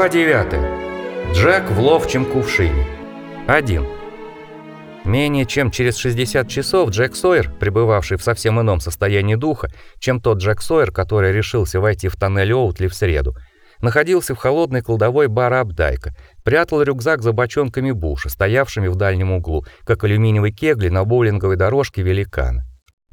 Глава 9. Джек в ловчем кувшине. 1. Менее чем через 60 часов Джек Сойер, пребывавший в совсем ином состоянии духа, чем тот Джек Сойер, который решился войти в тоннель Оутли в среду, находился в холодной кладовой бара Абдайка, прятал рюкзак за бочонками Буша, стоявшими в дальнем углу, как алюминиевые кегли на боулинговой дорожке великана.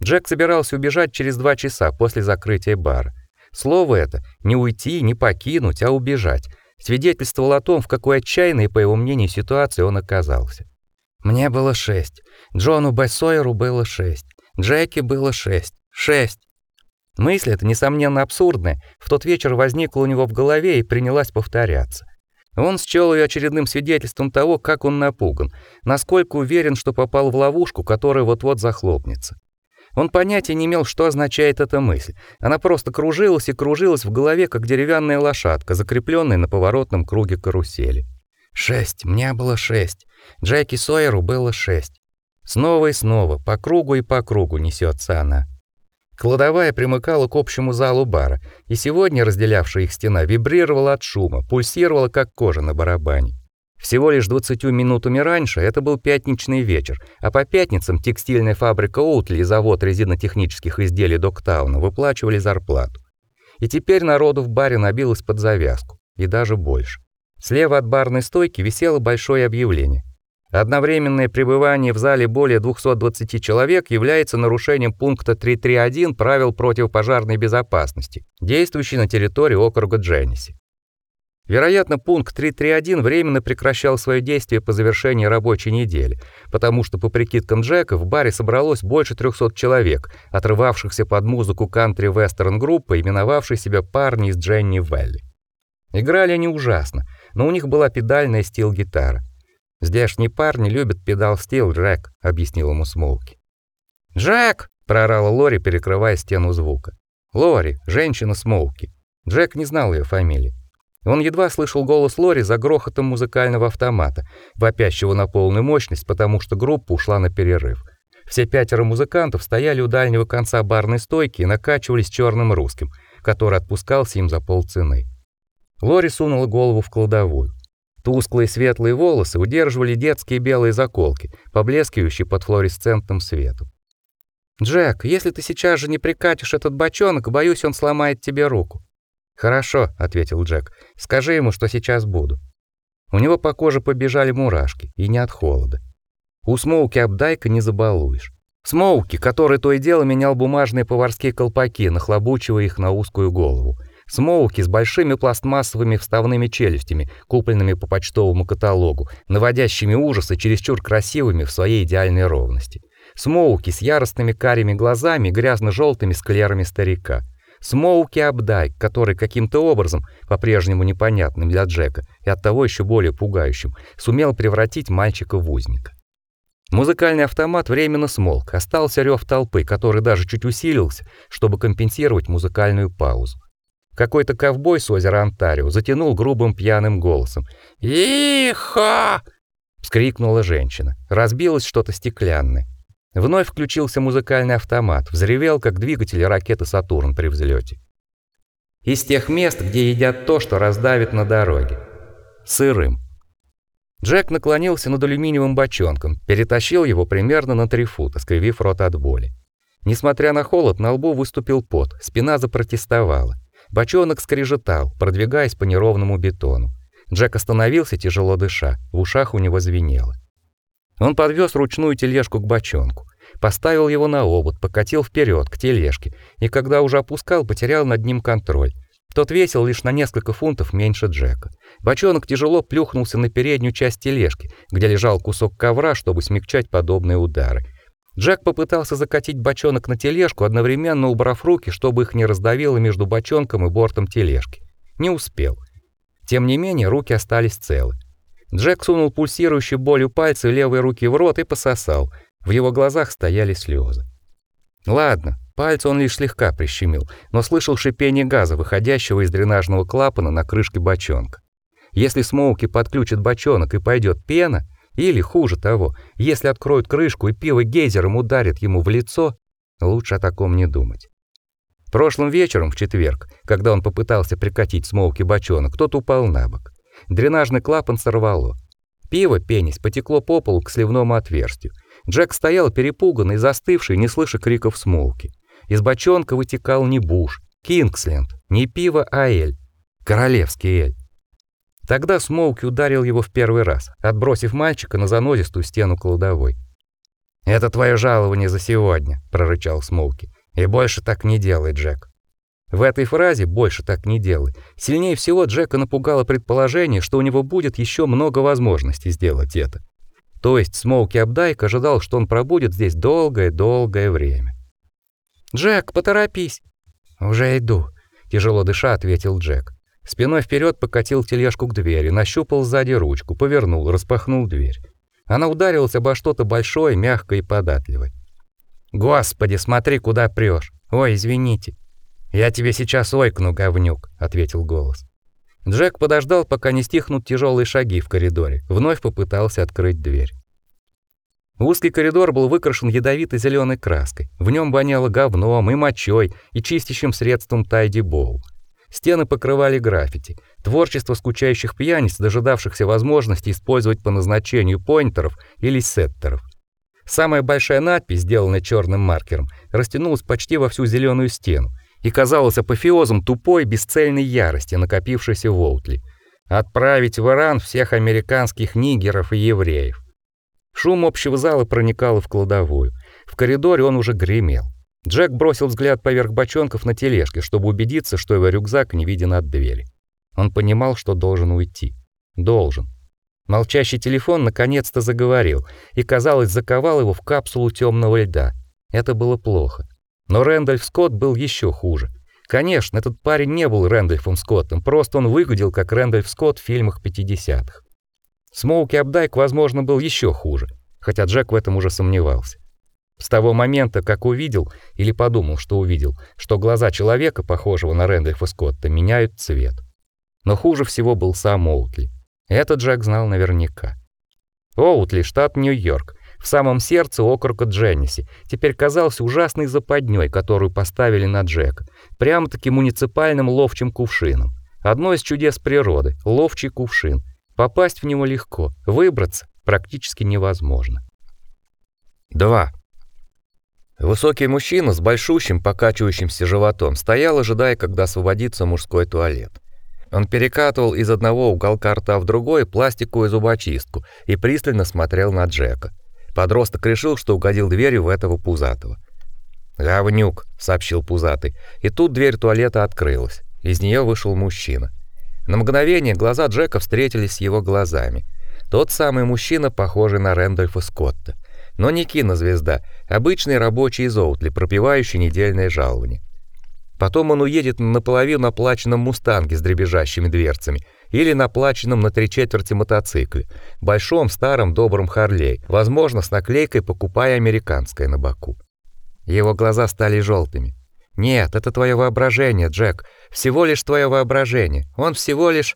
Джек собирался убежать через два часа после закрытия бара. Слово это не уйти, не покинуть, а убежать свидетельствовало о том, в какой отчаянной, по его мнению, ситуации он оказался. Мне было шесть, Джону Бессойеру было шесть, Джеки было шесть, шесть. Мысль эта несомненно абсурдная, в тот вечер возникла у него в голове и принялась повторяться. Он счёл её очередным свидетельством того, как он напуган, насколько уверен, что попал в ловушку, которая вот-вот захлопнется. Он понятия не имел, что означает эта мысль. Она просто кружилась и кружилась в голове, как деревянная лошадка, закреплённая на поворотном круге карусели. Шесть, мне было шесть. Джеки Сойеру было шесть. Снова и снова, по кругу и по кругу несётся она. Кладовая примыкала к общему залу бара, и сегодня разделявшая их стена вибрировала от шума, пульсировала как кожа на барабане. Всего лишь 20 минутами раньше это был пятничный вечер, а по пятницам текстильная фабрика Оутли и завод резинотехнических изделий Доктауна выплачивали зарплату. И теперь народу в баре набилось под завязку, и даже больше. Слева от барной стойки висело большое объявление. Одновременное пребывание в зале более 220 человек является нарушением пункта 331 правил противопожарной безопасности, действующей на территории округа Дженниси. Вероятно, пункт 331 временно прекращал свое действие по завершении рабочей недели, потому что по прикидкам Джека в баре собралось больше 300 человек, отрывавшихся под музыку кантри-вестерн группы, именовавшей себя Парни из Дженни Вэлли. Играли они ужасно, но у них была педальная стил-гитара. Здешние парни любят педал-стил, Джек, объяснил ему Смоуки. Джек, проорала Лори, перекрывая стену звука. Лори, женщина Смоуки. Джек не знал ее фамилии. Он едва слышал голос Лори за грохотом музыкального автомата, вопящего на полную мощность, потому что группа ушла на перерыв. Все пятеро музыкантов стояли у дальнего конца барной стойки и накачивались черным русским, который отпускался им за полцены. Лори сунула голову в кладовую. Тусклые светлые волосы удерживали детские белые заколки, поблескивающие под флуоресцентным светом. Джек, если ты сейчас же не прикатишь этот бочонок, боюсь, он сломает тебе руку. Хорошо, ответил Джек. Скажи ему, что сейчас буду. У него по коже побежали мурашки, и не от холода. У Смоуки Абдайка не забалуешь. Смоуки, который то и дело менял бумажные поварские колпаки, нахлобучивая их на узкую голову. Смоуки с большими пластмассовыми вставными челюстями, купленными по почтовому каталогу, наводящими ужас и чересчур красивыми в своей идеальной ровности. Смоуки с яростными карими глазами и грязно желтыми склерами старика. Смоуки Абдай, который каким-то образом, по-прежнему непонятным для Джека и оттого еще более пугающим, сумел превратить мальчика в узника. Музыкальный автомат временно смолк, остался рев толпы, который даже чуть усилился, чтобы компенсировать музыкальную паузу. Какой-то ковбой с озера Онтарио затянул грубым пьяным голосом. «Ихо!» — вскрикнула женщина. Разбилось что-то стеклянное. Вновь включился музыкальный автомат, взревел, как двигатель ракеты «Сатурн» при взлете. Из тех мест, где едят то, что раздавит на дороге. Сырым. Джек наклонился над алюминиевым бочонком, перетащил его примерно на три фута, скривив рот от боли. Несмотря на холод, на лбу выступил пот, спина запротестовала. Бочонок скрежетал, продвигаясь по неровному бетону. Джек остановился, тяжело дыша, в ушах у него звенело. Он подвёз ручную тележку к бочонку, поставил его на обод, покатил вперед к тележке, и когда уже опускал, потерял над ним контроль. Тот весил лишь на несколько фунтов меньше Джека. Бочонок тяжело плюхнулся на переднюю часть тележки, где лежал кусок ковра, чтобы смягчать подобные удары. Джек попытался закатить бочонок на тележку, одновременно убрав руки, чтобы их не раздавило между бочонком и бортом тележки. Не успел. Тем не менее, руки остались целы. Джек сунул пульсирующие болью пальцы левой руки в рот и пососал. В его глазах стояли слезы. Ладно, пальцы он лишь слегка прищемил, но слышал шипение газа, выходящего из дренажного клапана на крышке бочонка. Если Смоуки подключит бочонок и пойдет пена, или хуже того, если откроют крышку и пиво гейзером ударит ему в лицо, лучше о таком не думать. Прошлым вечером в четверг, когда он попытался прикатить Смоуки бочонок, тот упал на бок. Дренажный клапан сорвало. Пиво, пенясь, потекло по полу к сливному отверстию. Джек стоял перепуганный, застывший, не слыша криков смолки. Из бочонка вытекал не буш, Кингсленд, не пиво, а эль. Королевский эль. Тогда Смоуки ударил его в первый раз, отбросив мальчика на занозистую стену кладовой. «Это твое жалование за сегодня», — прорычал Смоуки. «И больше так не делай, Джек». В этой фразе «больше так не делай» сильнее всего Джека напугало предположение, что у него будет еще много возможностей сделать это. То есть Смоуки Абдайк ожидал, что он пробудет здесь долгое-долгое время. «Джек, поторопись!» «Уже иду», — тяжело дыша ответил Джек. Спиной вперед покатил тележку к двери, нащупал сзади ручку, повернул, распахнул дверь. Она ударилась обо что-то большое, мягкое и податливое. «Господи, смотри, куда прешь! Ой, извините!» «Я тебе сейчас ойкну, говнюк», — ответил голос. Джек подождал, пока не стихнут тяжелые шаги в коридоре, вновь попытался открыть дверь. Узкий коридор был выкрашен ядовито зеленой краской. В нем воняло говном и мочой, и чистящим средством Тайди Боу. Стены покрывали граффити. Творчество скучающих пьяниц, дожидавшихся возможности использовать по назначению поинтеров или сеттеров. Самая большая надпись, сделанная черным маркером, растянулась почти во всю зеленую стену и казалась апофеозом тупой бесцельной ярости, накопившейся в Оутли. Отправить в Иран всех американских нигеров и евреев. Шум общего зала проникал в кладовую. В коридоре он уже гремел. Джек бросил взгляд поверх бочонков на тележке, чтобы убедиться, что его рюкзак не виден от двери. Он понимал, что должен уйти. Должен. Молчащий телефон наконец-то заговорил и, казалось, заковал его в капсулу темного льда. Это было плохо. Но Рэндольф Скотт был еще хуже. Конечно, этот парень не был Рэндольфом Скоттом, просто он выглядел как Рэндольф Скотт в фильмах 50-х. Смоуки Абдайк, возможно, был еще хуже, хотя Джек в этом уже сомневался. С того момента, как увидел или подумал, что увидел, что глаза человека, похожего на Рэндольфа Скотта, меняют цвет. Но хуже всего был сам Оутли. Это Джек знал наверняка. Оутли, штат Нью-Йорк, в самом сердце округа Дженниси, теперь казался ужасной западней, которую поставили на Джека, прямо-таки муниципальным ловчим кувшином. Одно из чудес природы ловчий кувшин. Попасть в него легко, выбраться практически невозможно. 2. Высокий мужчина с большущим покачивающимся животом стоял, ожидая, когда освободится мужской туалет. Он перекатывал из одного уголка рта в другой пластиковую зубочистку и пристально смотрел на Джека. Подросток решил, что угодил дверью в этого пузатого. «Говнюк», — сообщил пузатый, и тут дверь туалета открылась. Из нее вышел мужчина. На мгновение глаза Джека встретились с его глазами. Тот самый мужчина, похожий на Рэндольфа Скотта. Но не кинозвезда, обычный рабочий из Оутли, пропивающий недельное жалование. Потом он уедет на наполовину оплаченном «Мустанге» с дребезжащими дверцами или на оплаченном на три четверти мотоцикле, большом старом добром Харлей, возможно, с наклейкой «Покупай американское» на боку. Его глаза стали желтыми. Нет, это твое воображение, Джек. Всего лишь твое воображение. Он всего лишь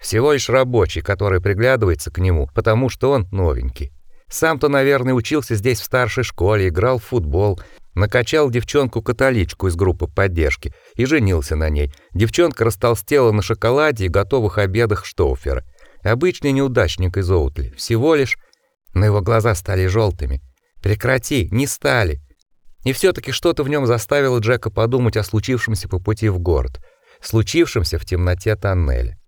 всего лишь рабочий, который приглядывается к нему, потому что он новенький. Сам-то, наверное, учился здесь в старшей школе, играл в футбол, накачал девчонку-католичку из группы поддержки и женился на ней. Девчонка растолстела на шоколаде и готовых обедах Штоуфера. Обычный неудачник из Оутли. Всего лишь... Но его глаза стали желтыми. Прекрати, не стали. И все-таки что-то в нем заставило Джека подумать о случившемся по пути в город, случившемся в темноте тоннеля.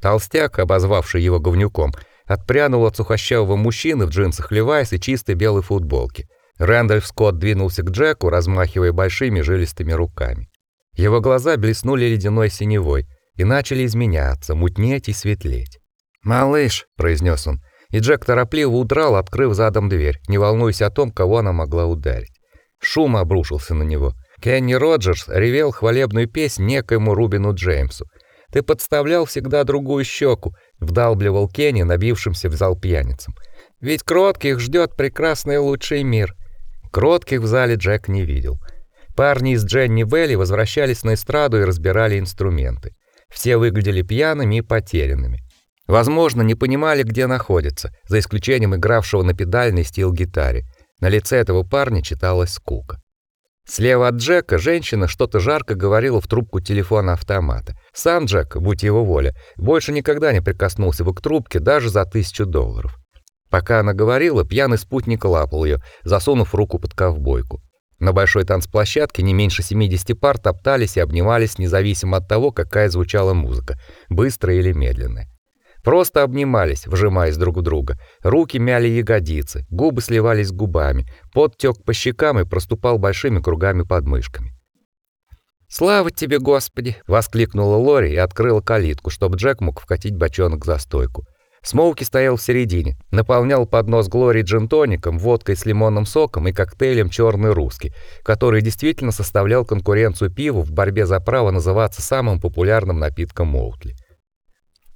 Толстяк, обозвавший его говнюком, отпрянул от сухощавого мужчины в джинсах Levi's и чистой белой футболке. Рэндольф Скотт двинулся к Джеку, размахивая большими жилистыми руками. Его глаза блеснули ледяной синевой и начали изменяться, мутнеть и светлеть. "Малыш", произнес он, и Джек торопливо удрал, открыв задом дверь, не волнуясь о том, кого она могла ударить. Шум обрушился на него. Кенни Роджерс ревел хвалебную песнь некоему Рубину Джеймсу. Ты подставлял всегда другую щеку, вдалбливал Кенни набившимся в зал пьяницам. Ведь кротких ждет прекрасный лучший мир. Кротких в зале Джек не видел. Парни из Дженни Вэлли возвращались на эстраду и разбирали инструменты. Все выглядели пьяными и потерянными. Возможно, не понимали, где находятся, за исключением игравшего на педальной стил-гитаре. На лице этого парня читалась скука. Слева от Джека женщина что-то жарко говорила в трубку телефона автомата. Сам Джек, будь его воля, больше никогда не прикоснулся бы к трубке даже за тысячу долларов. Пока она говорила, пьяный спутник лапал ее, засунув руку под ковбойку. На большой танцплощадке не меньше 70 пар топтались и обнимались независимо от того, какая звучала музыка, быстрая или медленная. Просто обнимались, вжимаясь друг в друга. Руки мяли ягодицы, губы сливались с губами, пот тёк по щекам и проступал большими кругами под мышками. «Слава тебе, Господи!» — воскликнула Лори и открыла калитку, чтобы Джек мог вкатить бочонок за стойку. Смоуки стоял в середине, наполнял поднос Глори джин-тоником, водкой с лимонным соком и коктейлем «Черный русский», который действительно составлял конкуренцию пиву в борьбе за право называться самым популярным напитком Моутли.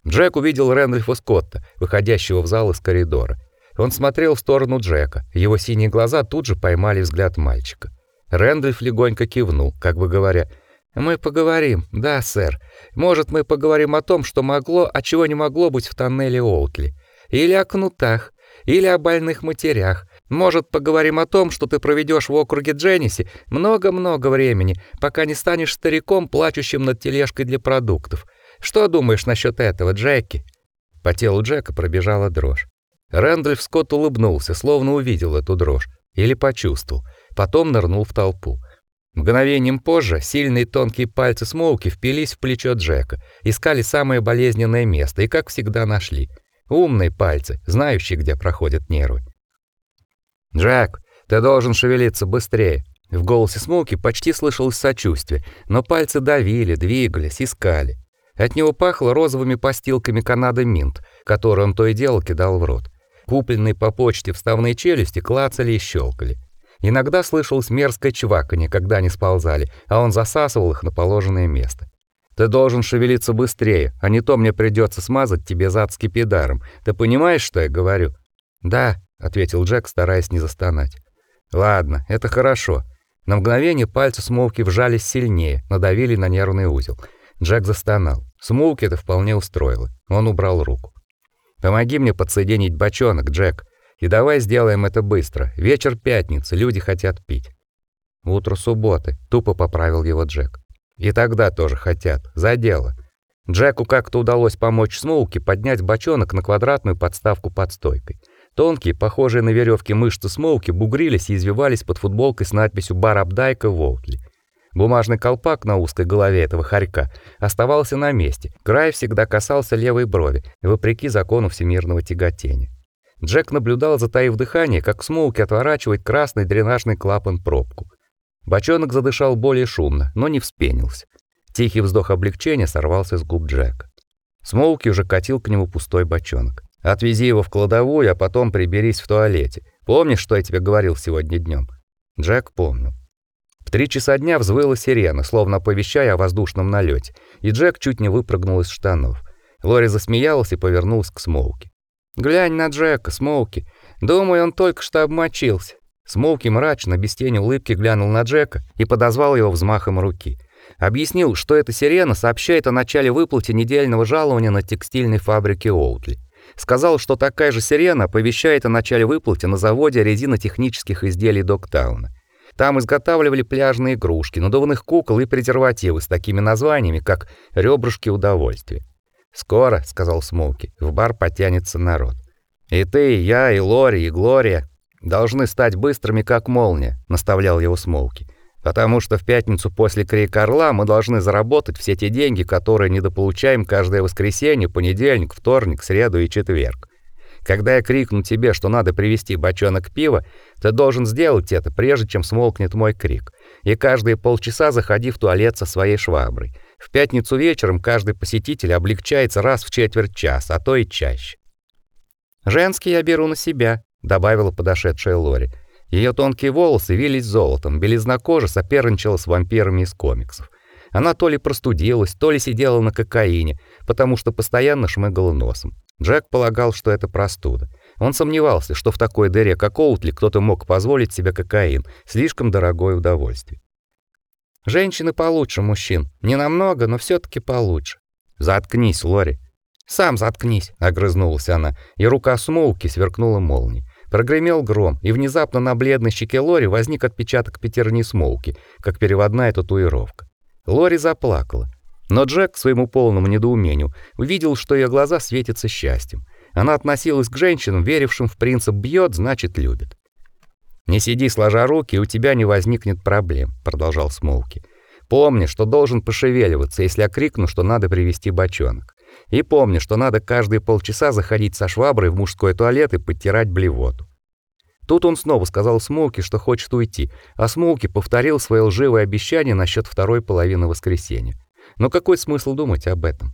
Джек увидел Рэндольфа Скотта, выходящего в зал из коридора. Он смотрел в сторону Джека. Его синие глаза тут же поймали взгляд мальчика. Рэндольф легонько кивнул, как бы говоря: "Мы поговорим. Да, сэр. Может, мы поговорим о том, что могло, а чего не могло быть в тоннеле Оутли, или о кнутах, или о больных матерях. Может, поговорим о том, что ты проведешь в округе Дженниси много-много времени, пока не станешь стариком, плачущим над тележкой для продуктов. Что думаешь насчет этого, Джеки? По телу Джека пробежала дрожь. Рэндольф Скотт улыбнулся, словно увидел эту дрожь или почувствовал. Потом нырнул в толпу. Мгновением позже сильные тонкие пальцы Смоуки впились в плечо Джека, искали самое болезненное место и, как всегда, нашли. Умные пальцы, знающие, где проходят нервы. «Джек, ты должен шевелиться быстрее!» В голосе Смоуки почти слышалось сочувствие, но пальцы давили, двигались, искали. От него пахло розовыми постилками Канады Минт, которые он то и дело кидал в рот. Купленные по почте вставные челюсти клацали и щелкали. Иногда слышалось мерзкое чваканье, когда они сползали, а он засасывал их на положенное место. Ты должен шевелиться быстрее, а не то мне придется смазать тебе зад скипидаром. Ты понимаешь, что я говорю? Да, ответил Джек, стараясь не застонать. Ладно, это хорошо. На мгновение пальцы Смоуки вжались сильнее, надавили на нервный узел. Джек застонал. Смоуки это вполне устроило. Он убрал руку. Помоги мне подсоединить бочонок, Джек. И давай сделаем это быстро. Вечер пятницы, люди хотят пить. Утро субботы, тупо поправил его Джек. И тогда тоже хотят. За дело. Джеку как-то удалось помочь Смоуки поднять бочонок на квадратную подставку под стойкой. Тонкие, похожие на веревки мышцы Смоуки бугрились и извивались под футболкой с надписью «Бар Абдайка Волтли». Бумажный колпак на узкой голове этого хорька оставался на месте. Край всегда касался левой брови, вопреки закону всемирного тяготения. Джек наблюдал, затаив дыхание, как Смоуки отворачивает красный дренажный клапан пробку. Бочонок задышал более шумно, но не вспенился. Тихий вздох облегчения сорвался с губ Джека. Смоуки уже катил к нему пустой бочонок. Отвези его в кладовую, а потом приберись в туалете. Помнишь, что я тебе говорил сегодня днем? Джек помнил. В три часа дня взвыла сирена, словно оповещая о воздушном налете, и Джек чуть не выпрыгнул из штанов. Лори засмеялась и повернулась к Смоуки. «Глянь на Джека, Смоуки. Думаю, он только что обмочился». Смоуки мрачно, без тени улыбки глянул на Джека и подозвал его взмахом руки. Объяснил, что эта сирена сообщает о начале выплаты недельного жалования на текстильной фабрике Оутли. Сказал, что такая же сирена оповещает о начале выплаты на заводе резинотехнических изделий Доктауна. Там изготавливали пляжные игрушки, надувных кукол и презервативы с такими названиями, как «Ребрышки удовольствия». «Скоро», — сказал Смоуки, — «в бар потянется народ. И ты, и я, и Лори, и Глория должны стать быстрыми, как молния», — наставлял его Смоуки. «Потому что в пятницу после крика орла мы должны заработать все те деньги, которые недополучаем каждое воскресенье, понедельник, вторник, среду и четверг. Когда я крикну тебе, что надо привезти бочонок пива, ты должен сделать это, прежде чем смолкнет мой крик. И каждые полчаса заходи в туалет со своей шваброй. В пятницу вечером каждый посетитель облегчается раз в четверть часа, а то и чаще. Женский я беру на себя, добавила подошедшая Лори. Ее тонкие волосы вились золотом, белизна кожи соперничала с вампирами из комиксов. Она то ли простудилась, то ли сидела на кокаине, потому что постоянно шмыгала носом. Джек полагал, что это простуда. Он сомневался, что в такой дыре, как Оутли, кто-то мог позволить себе кокаин, слишком дорогое удовольствие. Женщины получше мужчин, не намного, но все таки получше. Заткнись, Лори. Сам заткнись, огрызнулась она, и рука Смоуки сверкнула молнией. Прогремел гром, и внезапно на бледной щеке Лори возник отпечаток пятерни смолки, как переводная татуировка. Лори заплакала. Но Джек, к своему полному недоумению, увидел, что ее глаза светятся счастьем. Она относилась к женщинам, верившим в принцип «бьет, значит любит». «Не сиди сложа руки, у тебя не возникнет проблем», — продолжал Смолки. «Помни, что должен пошевеливаться, если я крикну, что надо привести бочонок. И помни, что надо каждые полчаса заходить со шваброй в мужской туалет и подтирать блевоту. Тут он снова сказал Смолки, что хочет уйти, а Смолки повторил свое лживое обещание насчет второй половины воскресенья. Но какой смысл думать об этом?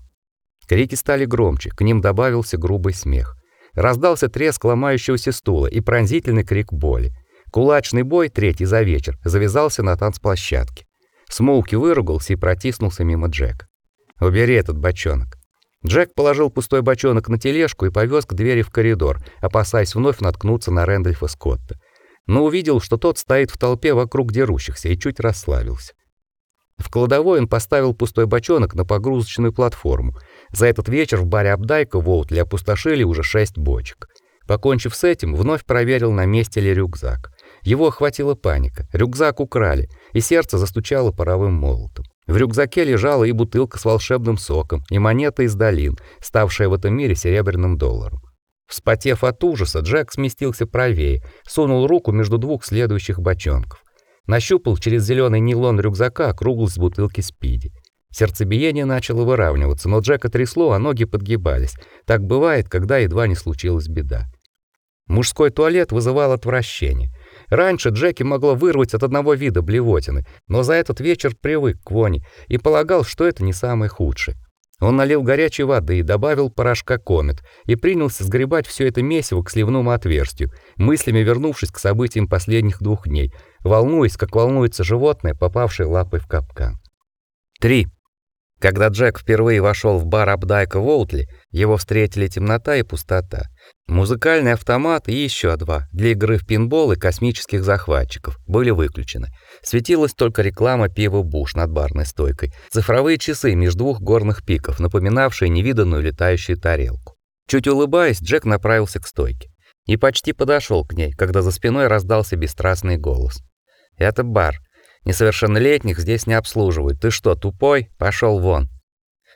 Крики стали громче, к ним добавился грубый смех. Раздался треск ломающегося стула и пронзительный крик боли. Кулачный бой, третий за вечер, завязался на танцплощадке. Смолки выругался и протиснулся мимо Джека. «Убери этот бочонок». Джек положил пустой бочонок на тележку и повез к двери в коридор, опасаясь вновь наткнуться на Рэндольфа Скотта. Но увидел, что тот стоит в толпе вокруг дерущихся и чуть расслабился. В кладовой он поставил пустой бочонок на погрузочную платформу. За этот вечер в баре Абдайка в Оутли опустошили уже шесть бочек. Покончив с этим, вновь проверил, на месте ли рюкзак. Его охватила паника. Рюкзак украли, и сердце застучало паровым молотом. В рюкзаке лежала и бутылка с волшебным соком, и монета из долин, ставшая в этом мире серебряным долларом. Вспотев от ужаса, Джек сместился правее, сунул руку между двух следующих бочонков. Нащупал через зеленый нейлон рюкзака округлость бутылки спиди. Сердцебиение начало выравниваться, но Джека трясло, а ноги подгибались. Так бывает, когда едва не случилась беда. Мужской туалет вызывал отвращение. Раньше Джеки могло вырвать от одного вида блевотины, но за этот вечер привык к вони и полагал, что это не самое худшее. Он налил горячей воды и добавил порошка комет и принялся сгребать все это месиво к сливному отверстию, мыслями вернувшись к событиям последних двух дней, волнуясь, как волнуется животное, попавшее лапой в капкан. 3. Когда Джек впервые вошел в бар Абдайка Волтли, его встретили темнота и пустота. Музыкальный автомат и еще два для игры в пинбол и космических захватчиков были выключены. Светилась только реклама пива Буш над барной стойкой. Цифровые часы между двух горных пиков, напоминавшие невиданную летающую тарелку. Чуть улыбаясь, Джек направился к стойке и почти подошел к ней, когда за спиной раздался бесстрастный голос. "Это бар. Несовершеннолетних здесь не обслуживают. Ты что, тупой? Пошел вон.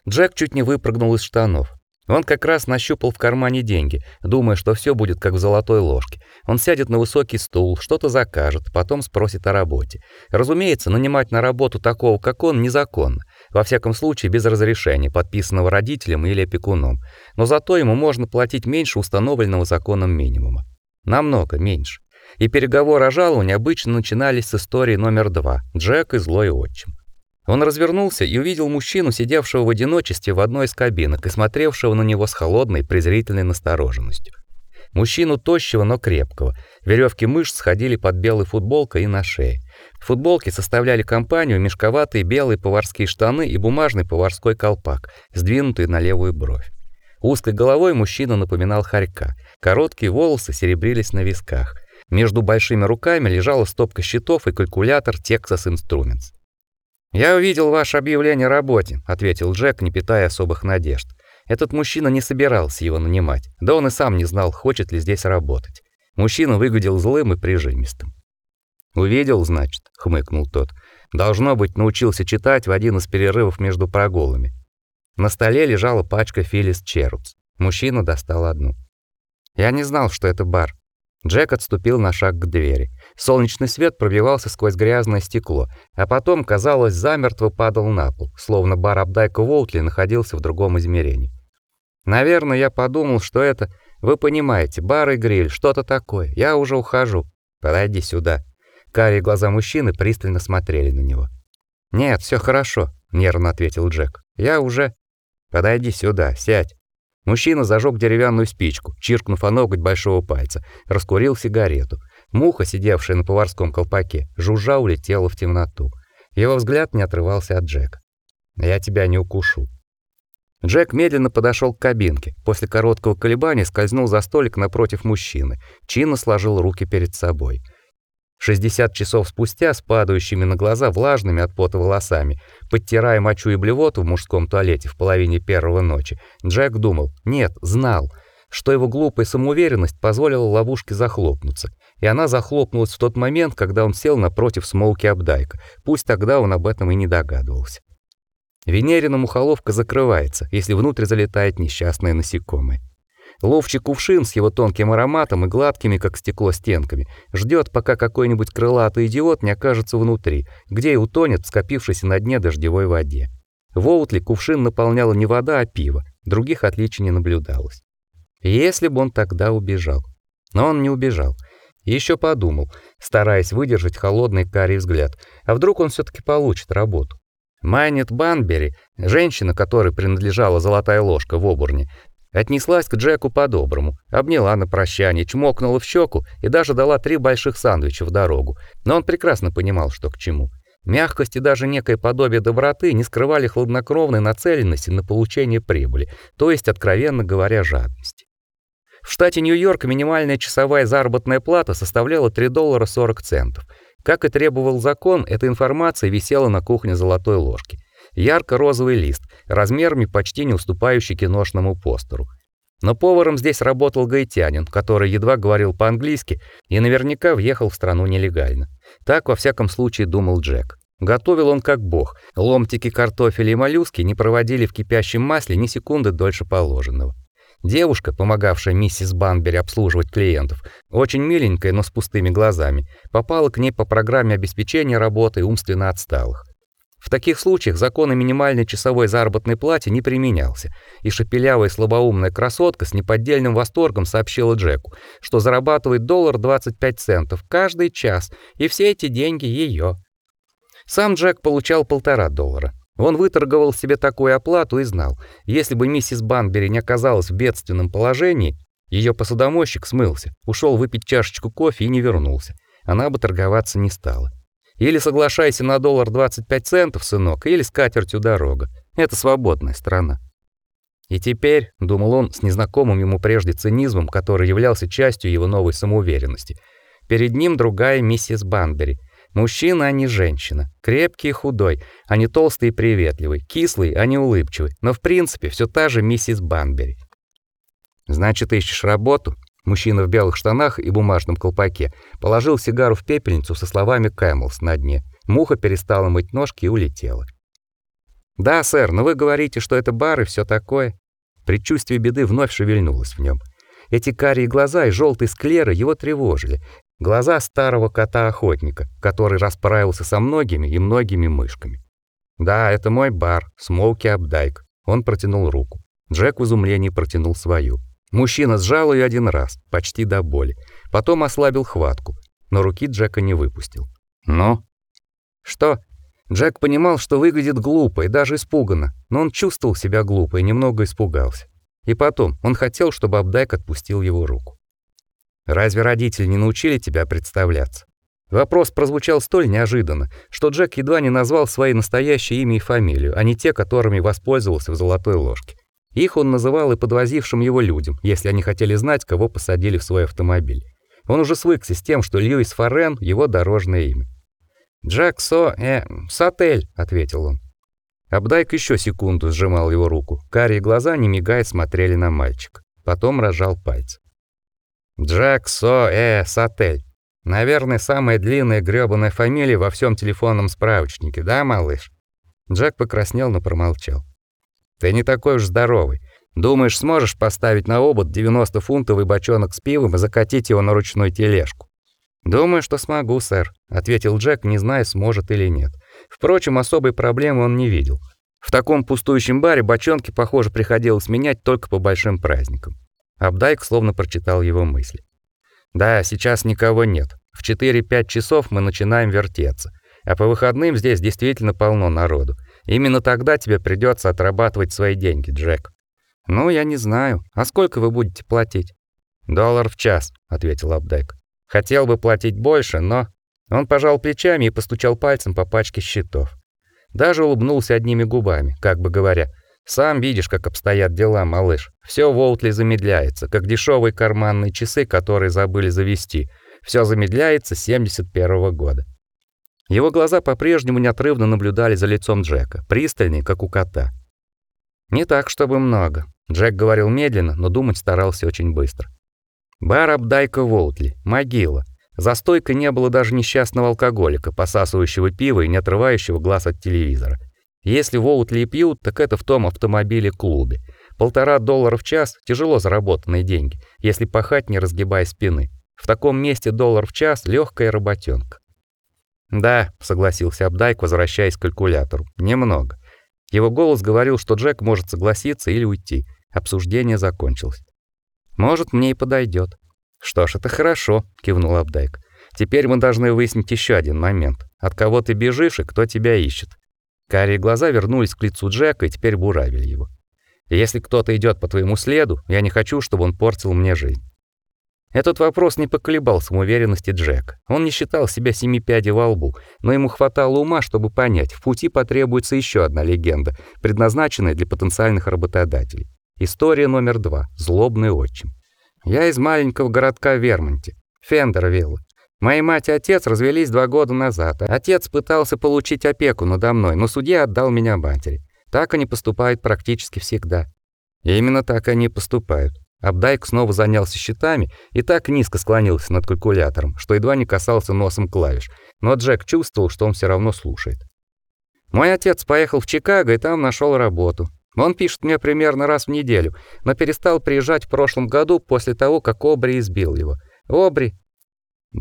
Джек чуть не выпрыгнул из штанов. Он как раз нащупал в кармане деньги, думая, что все будет как в золотой ложке. Он сядет на высокий стул, что-то закажет, потом спросит о работе. Разумеется, нанимать на работу такого, как он, незаконно. Во всяком случае, без разрешения, подписанного родителем или опекуном. Но зато ему можно платить меньше установленного законом минимума. Намного меньше и переговоры о жаловании обычно начинались с истории номер два Джек и злой отчим. Он развернулся и увидел мужчину, сидевшего в одиночестве в одной из кабинок и смотревшего на него с холодной, презрительной настороженностью. Мужчину тощего, но крепкого. Веревки мышц сходили под белой футболкой и на шее. Футболки составляли компанию мешковатые белые поварские штаны и бумажный поварской колпак, сдвинутый на левую бровь. Узкой головой мужчина напоминал хорька. Короткие волосы серебрились на висках. Между большими руками лежала стопка счетов и калькулятор Texas Instruments. «Я увидел ваше объявление о работе», — ответил Джек, не питая особых надежд. Этот мужчина не собирался его нанимать, да он и сам не знал, хочет ли здесь работать. Мужчина выглядел злым и прижимистым. «Увидел, значит», — хмыкнул тот. «Должно быть, научился читать в один из перерывов между прогулами». На столе лежала пачка Филлис Черупс. Мужчина достал одну. «Я не знал, что это бар», Джек отступил на шаг к двери. Солнечный свет пробивался сквозь грязное стекло, а потом, казалось, замертво падал на пол, словно бар Абдайка Волтли находился в другом измерении. Наверное, я подумал, что это, вы понимаете, бар и гриль, что-то такое. Я уже ухожу. Подойди сюда. Карие глаза мужчины пристально смотрели на него. Нет, все хорошо, нервно ответил Джек. Я уже Подойди сюда, сядь. Мужчина зажег деревянную спичку, чиркнув о ноготь большого пальца, раскурил сигарету. Муха, сидевшая на поварском колпаке, жужжа улетела в темноту. Его взгляд не отрывался от Джека. "Я тебя не укушу". Джек медленно подошел к кабинке. После короткого колебания скользнул за столик напротив мужчины, чинно сложил руки перед собой. 60 часов спустя с падающими на глаза влажными от пота волосами, подтирая мочу и блевоту в мужском туалете в половине первого ночи, Джек думал: "Нет, знал. что его глупая самоуверенность позволила ловушке захлопнуться, и она захлопнулась в тот момент, когда он сел напротив Смоуки Абдайка. Пусть тогда он об этом и не догадывался. Венерина мухоловка закрывается, если внутрь залетает несчастное насекомое. Ловчий кувшин с его тонким ароматом и гладкими, как стекло, стенками ждет, пока какой-нибудь крылатый идиот не окажется внутри, где и утонет в скопившейся на дне дождевой воде. В Оутли кувшин наполняла не вода, а пиво. Других отличий не наблюдалось. Если бы он тогда убежал. Но он не убежал. Еще подумал, стараясь выдержать холодный карий взгляд. А вдруг он все таки получит работу? Майнет Банбери, женщина, которой принадлежала золотая ложка в Обурне, отнеслась к Джеку по-доброму, обняла на прощание, чмокнула в щеку и даже дала три больших сандвича в дорогу. Но он прекрасно понимал, что к чему. Мягкость и даже некое подобие доброты не скрывали хладнокровной нацеленности на получение прибыли, то есть, откровенно говоря, жадности. В штате Нью-Йорк минимальная часовая заработная плата составляла 3 доллара 40 центов. Как и требовал закон, эта информация висела на кухне золотой ложки. Ярко-розовый лист, размерами почти не уступающий киношному постеру. Но поваром здесь работал гаитянин, который едва говорил по-английски и наверняка въехал в страну нелегально. Так во всяком случае думал Джек. Готовил он как бог. Ломтики картофеля и моллюски не проводили в кипящем масле ни секунды дольше положенного. Девушка, помогавшая миссис Банбери обслуживать клиентов, очень миленькая, но с пустыми глазами, попала к ней по программе обеспечения работы умственно отсталых. В таких случаях закон о минимальной часовой заработной плате не применялся, и шепелявая слабоумная красотка с неподдельным восторгом сообщила Джеку, что зарабатывает доллар 25 центов каждый час, и все эти деньги ее. Сам Джек получал полтора доллара. Он выторговал себе такую оплату и знал, если бы миссис Банбери не оказалась в бедственном положении, ее посудомойщик смылся, ушел выпить чашечку кофе и не вернулся. Она бы торговаться не стала. Или соглашайся на доллар 25 центов, сынок, или с катертью дорога. Это свободная страна. И теперь, думал он с незнакомым ему прежде цинизмом, который являлся частью его новой самоуверенности, перед ним другая миссис Банбери — Мужчина, а не женщина. Крепкий и худой, а не толстый и приветливый. Кислый, а не улыбчивый. Но в принципе все та же миссис Банбери. Значит, ищешь работу? Мужчина в белых штанах и бумажном колпаке положил сигару в пепельницу со словами Кэмлс на дне. Муха перестала мыть ножки и улетела. Да, сэр, но вы говорите, что это бар и все такое. Предчувствие беды вновь шевельнулось в нем. Эти карие глаза и желтые склеры его тревожили, Глаза старого кота-охотника, который расправился со многими и многими мышками. Да, это мой бар, Смоуки Абдайк. Он протянул руку. Джек в изумлении протянул свою. Мужчина сжал ее один раз, почти до боли. Потом ослабил хватку, но руки Джека не выпустил. "Но что?" Джек понимал, что выглядит глупо и даже испуганно, но он чувствовал себя глупо и немного испугался. И потом, он хотел, чтобы Абдайк отпустил его руку. Разве родители не научили тебя представляться? Вопрос прозвучал столь неожиданно, что Джек едва не назвал свои настоящее имя и фамилию, а не те, которыми воспользовался в золотой ложке. Их он называл и подвозившим его людям, если они хотели знать, кого посадили в свой автомобиль. Он уже свыкся с тем, что Льюис Форен его дорожное имя. Джек Со э Сатель, ответил он. Абдайк еще секунду сжимал его руку. Карие глаза не мигая смотрели на мальчика. Потом разжал пальцы. Джек Со Э Сатель. Наверное, самая длинная грёбаная фамилия во всем телефонном справочнике, да, малыш? Джек покраснел, но промолчал. Ты не такой уж здоровый. Думаешь, сможешь поставить на обод 90-фунтовый бочонок с пивом и закатить его на ручную тележку? Думаю, что смогу, сэр, ответил Джек, не зная, сможет или нет. Впрочем, особой проблемы он не видел. В таком пустующем баре бочонки, похоже, приходилось менять только по большим праздникам. Абдайк словно прочитал его мысли. Да, сейчас никого нет. В 4-5 часов мы начинаем вертеться. А по выходным здесь действительно полно народу. Именно тогда тебе придется отрабатывать свои деньги, Джек. Ну, я не знаю. А сколько вы будете платить? Доллар в час, ответил Абдайк. Хотел бы платить больше, но он пожал плечами и постучал пальцем по пачке счетов. Даже улыбнулся одними губами, как бы говоря: сам видишь, как обстоят дела, малыш. Все в Оутли замедляется, как дешевые карманные часы, которые забыли завести. Все замедляется с 71 года. Его глаза по-прежнему неотрывно наблюдали за лицом Джека, пристальные, как у кота. Не так, чтобы много. Джек говорил медленно, но думать старался очень быстро. Бар Абдайка Волтли, могила. За стойкой не было даже несчастного алкоголика, посасывающего пиво и не отрывающего глаз от телевизора. Если Волтли и пьют, так это в том автомобиле-клубе. Полтора доллара в час тяжело заработанные деньги, если пахать не разгибая спины. В таком месте доллар в час легкая работенка. Да, согласился Абдайк, возвращаясь к калькулятору. Немного. Его голос говорил, что Джек может согласиться или уйти. Обсуждение закончилось. Может, мне и подойдет. Что ж, это хорошо, кивнул Абдайк. Теперь мы должны выяснить еще один момент. От кого ты бежишь и кто тебя ищет? Карие глаза вернулись к лицу Джека и теперь буравили его. Если кто-то идет по твоему следу, я не хочу, чтобы он портил мне жизнь. Этот вопрос не поколебал самоуверенности Джека. Он не считал себя семи пядей во лбу, но ему хватало ума, чтобы понять, в пути потребуется еще одна легенда, предназначенная для потенциальных работодателей. История номер два. Злобный отчим. Я из маленького городка Вермонте, Фендервилл. Моя мать и отец развелись два года назад. Отец пытался получить опеку надо мной, но судья отдал меня матери. Так они поступают практически всегда. И именно так они поступают. Абдайк снова занялся счетами и так низко склонился над калькулятором, что едва не касался носом клавиш, но Джек чувствовал, что он все равно слушает. Мой отец поехал в Чикаго и там нашел работу. Он пишет мне примерно раз в неделю, но перестал приезжать в прошлом году после того, как Обри избил его. Обри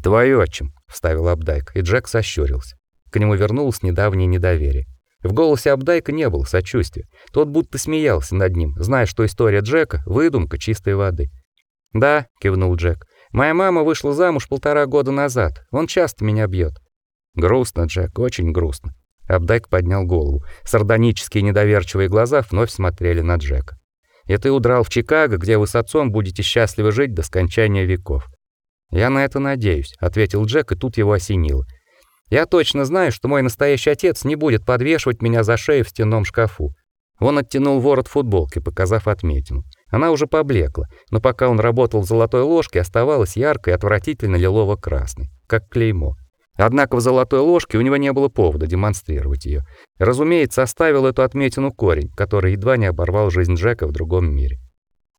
«Твой отчим», — вставил Абдайк, и Джек сощурился. К нему вернулось недавнее недоверие. В голосе Абдайка не было сочувствия. Тот будто смеялся над ним, зная, что история Джека — выдумка чистой воды. «Да», — кивнул Джек, — «моя мама вышла замуж полтора года назад. Он часто меня бьет». «Грустно, Джек, очень грустно». Абдайк поднял голову. Сардонические недоверчивые глаза вновь смотрели на Джека. «И ты удрал в Чикаго, где вы с отцом будете счастливо жить до скончания веков». «Я на это надеюсь», — ответил Джек, и тут его осенило — я точно знаю, что мой настоящий отец не будет подвешивать меня за шею в стенном шкафу. Он оттянул ворот футболки, показав отметину. Она уже поблекла, но пока он работал золотой ложкой, оставалась яркой, отвратительно лилово-красной, как клеймо. Однако в золотой ложке у него не было повода демонстрировать ее. Разумеется, оставил эту отметину корень, который едва не оборвал жизнь Джека в другом мире.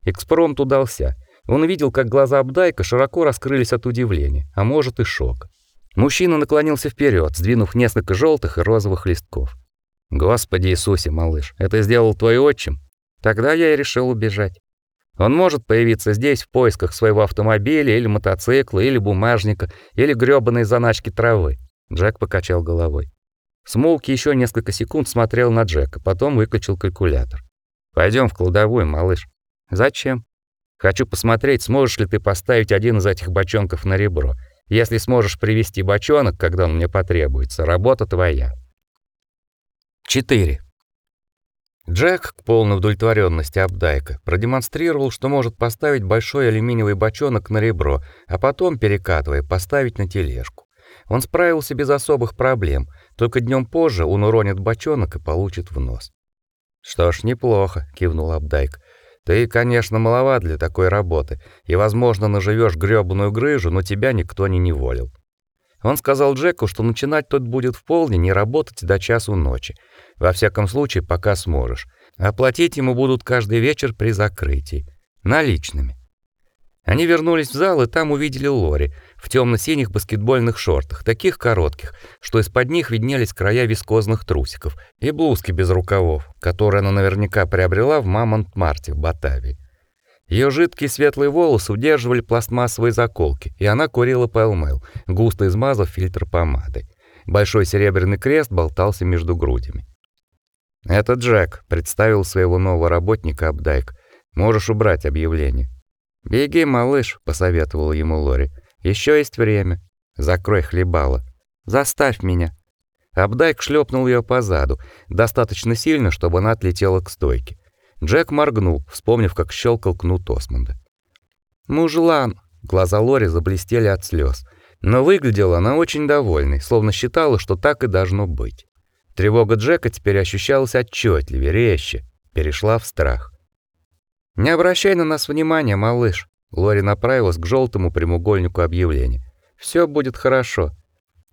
Экспромт удался. Он видел, как глаза Абдайка широко раскрылись от удивления, а может и шока. Мужчина наклонился вперед, сдвинув несколько желтых и розовых листков. Господи Иисусе, малыш, это сделал твой отчим? Тогда я и решил убежать. Он может появиться здесь в поисках своего автомобиля или мотоцикла, или бумажника, или грёбаной заначки травы. Джек покачал головой. Смолки еще несколько секунд смотрел на Джека, потом выключил калькулятор. Пойдем в кладовую, малыш. Зачем? Хочу посмотреть, сможешь ли ты поставить один из этих бочонков на ребро. Если сможешь привести бочонок, когда он мне потребуется, работа твоя. 4. Джек, к полной удовлетворенности Абдайка, продемонстрировал, что может поставить большой алюминиевый бочонок на ребро, а потом, перекатывая, поставить на тележку. Он справился без особых проблем, только днем позже он уронит бочонок и получит в нос. «Что ж, неплохо», — кивнул Абдайк. Ты, конечно, маловат для такой работы, и, возможно, наживешь грёбаную грыжу, но тебя никто не неволил. Он сказал Джеку, что начинать тот будет в полдень и работать до часу ночи. Во всяком случае, пока сможешь. Оплатить ему будут каждый вечер при закрытии. Наличными. Они вернулись в зал и там увидели Лори в темно-синих баскетбольных шортах, таких коротких, что из-под них виднелись края вискозных трусиков, и блузки без рукавов, которые она наверняка приобрела в Мамонт-Марте в Батавии. Ее жидкие светлые волосы удерживали пластмассовые заколки, и она курила пэлмэл, густо измазав фильтр помадой. Большой серебряный крест болтался между грудями. «Это Джек», — представил своего нового работника Абдайк. «Можешь убрать объявление». «Беги, малыш», — посоветовала ему Лори. Еще есть время. Закрой хлебало. Заставь меня». Абдайк шлепнул ее по заду, достаточно сильно, чтобы она отлетела к стойке. Джек моргнул, вспомнив, как щелкал кнут Осмонда. «Мужлан!» Глаза Лори заблестели от слез. Но выглядела она очень довольной, словно считала, что так и должно быть. Тревога Джека теперь ощущалась отчетливее, резче, перешла в страх. «Не обращай на нас внимания, малыш», — Лори направилась к желтому прямоугольнику объявления. «Все будет хорошо».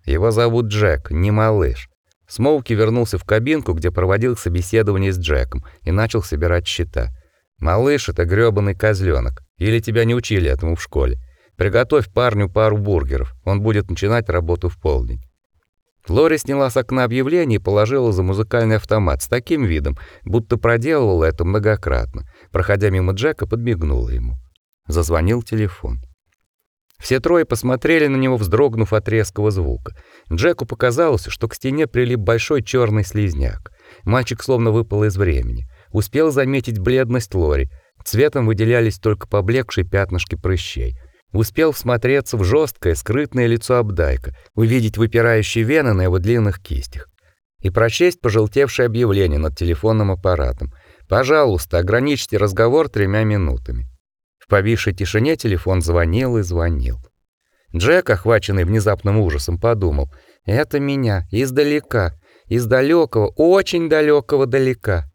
Его зовут Джек, не малыш. Смоуки вернулся в кабинку, где проводил собеседование с Джеком, и начал собирать счета. Малыш это грёбаный козленок. Или тебя не учили этому в школе? Приготовь парню пару бургеров. Он будет начинать работу в полдень. Лори сняла с окна объявление и положила за музыкальный автомат с таким видом, будто проделывала это многократно. Проходя мимо Джека, подмигнула ему. Зазвонил телефон. Все трое посмотрели на него, вздрогнув от резкого звука. Джеку показалось, что к стене прилип большой черный слизняк. Мальчик словно выпал из времени. Успел заметить бледность Лори. Цветом выделялись только поблекшие пятнышки прыщей успел всмотреться в жесткое, скрытное лицо Абдайка, увидеть выпирающие вены на его длинных кистях и прочесть пожелтевшее объявление над телефонным аппаратом. Пожалуйста, ограничьте разговор тремя минутами. В повисшей тишине телефон звонил и звонил. Джек, охваченный внезапным ужасом, подумал: "Это меня издалека, из далекого, очень далекого далека".